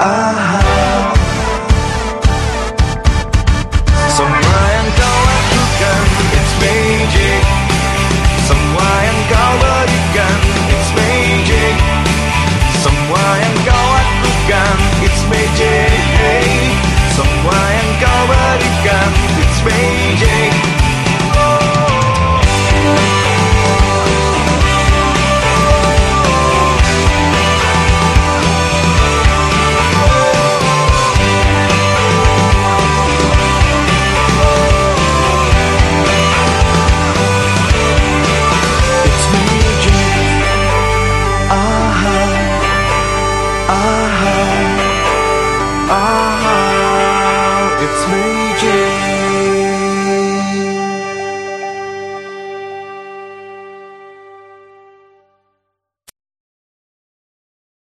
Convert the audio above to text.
I our heart, our